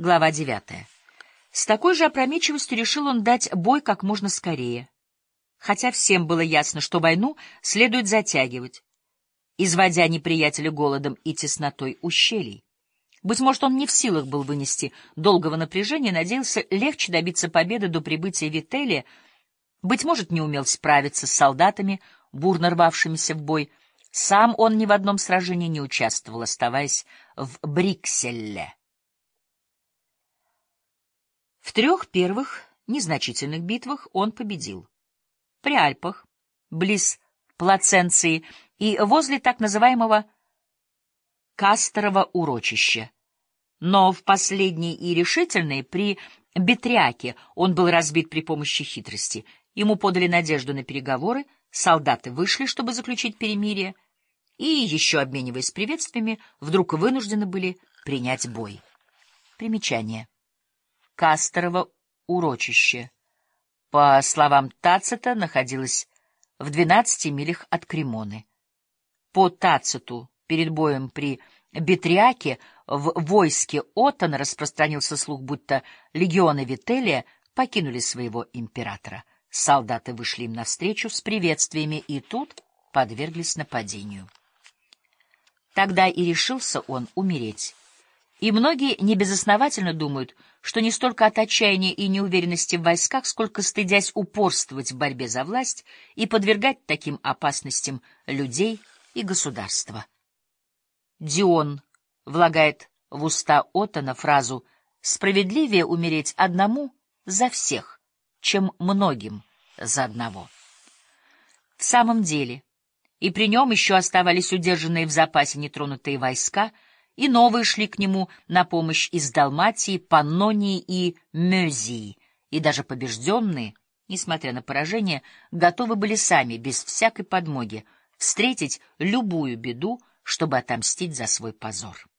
Глава девятая. С такой же опрометчивостью решил он дать бой как можно скорее, хотя всем было ясно, что войну следует затягивать, изводя неприятеля голодом и теснотой ущелий. Быть может, он не в силах был вынести долгого напряжения, надеялся легче добиться победы до прибытия Вителия, быть может, не умел справиться с солдатами, бурно рвавшимися в бой. Сам он ни в одном сражении не участвовал, оставаясь в Брикселле. В трех первых незначительных битвах он победил. При Альпах, близ Плаценции и возле так называемого Касторова урочища. Но в последней и решительной, при Бетряке, он был разбит при помощи хитрости. Ему подали надежду на переговоры, солдаты вышли, чтобы заключить перемирие, и, еще обмениваясь приветствиями, вдруг вынуждены были принять бой. Примечание. Касторово урочище, по словам Тацита, находилось в 12 милях от Кремоны. По Тациту перед боем при Бетриаке в войске Оттона распространился слух, будто легионы Вителия покинули своего императора. Солдаты вышли им навстречу с приветствиями и тут подверглись нападению. Тогда и решился он умереть. И многие небезосновательно думают, что не столько от отчаяния и неуверенности в войсках, сколько стыдясь упорствовать в борьбе за власть и подвергать таким опасностям людей и государства. Дион влагает в уста Отона фразу «справедливее умереть одному за всех, чем многим за одного». В самом деле, и при нем еще оставались удержанные в запасе нетронутые войска — и новые шли к нему на помощь из Далматии, Паннонии и Мезии, и даже побежденные, несмотря на поражение, готовы были сами, без всякой подмоги, встретить любую беду, чтобы отомстить за свой позор.